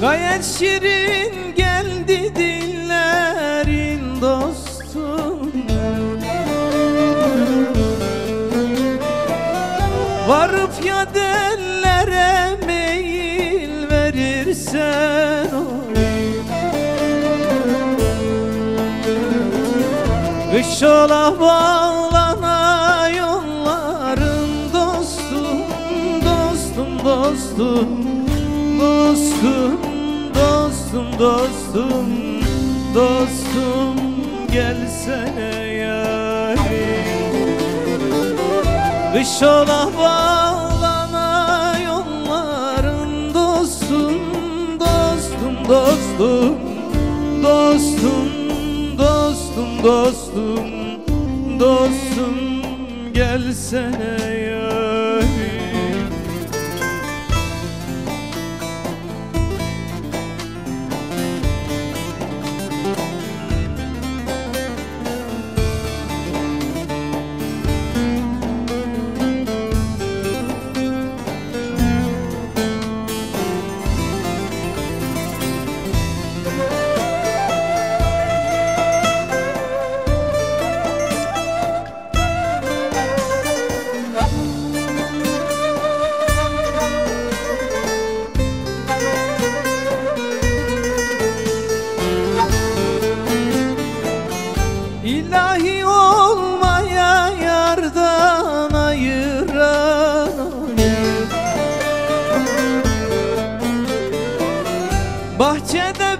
Gayet şirin geldi dillerin dostum. Varıp ya dellere meyil verirsen oy Kış ola Dostum dostum Dostum dostum dostum gelsene yarim Kış ola bağlana yolların dostum Dostum dostum Dostum dostum dostum Dostum gelsene yarim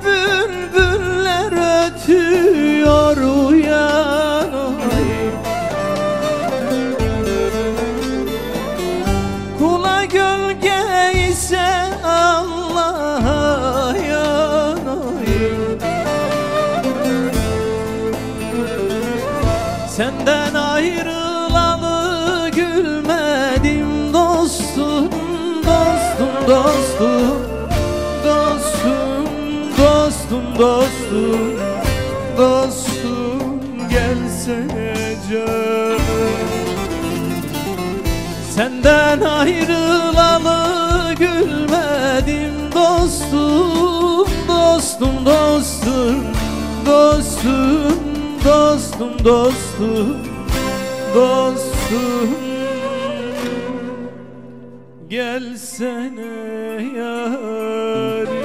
Bülbüller ötüyor uyan oy. Kula gölge ise Allah'a yan oy. Senden ayrılalı gülmedim Dostum dostum Dostum dostum dostum gelsene canım. Senden ayrılalı gülmedim dostum Dostum dostum Dostum dostum dostum Dostum. Gelsene yarim